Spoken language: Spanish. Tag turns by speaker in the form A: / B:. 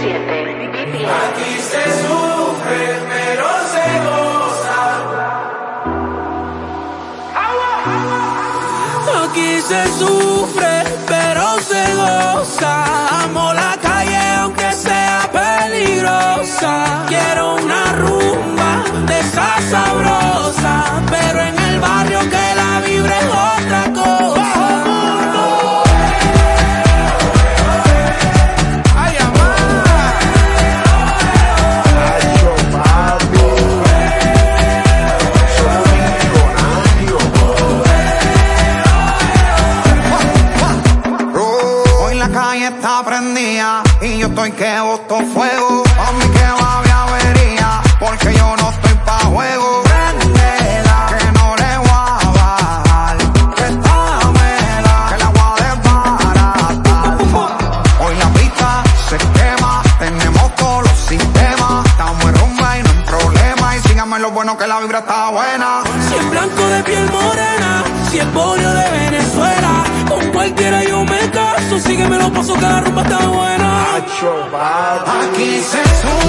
A: 7.
B: Aquí se sufre, pero se goza.
C: Aquí se sufre, pero se goza. Amo la
D: está y yo estoy que boto fuego. A mí que va a avería, porque yo no estoy pa' juego. Prendela, que no le voy a bajar. Que está mela, que la voy a. Hoy la pista se quema, tenemos todos los sistemas. Estamos en rumba y no hay problema. Y síganme lo bueno que la vibra está buena.
C: Si es blanco de piel morena, si es polio de Venezuela, con cualquiera yo me caso, sígueme los pasos que la rumba está buena.
D: Aquí se se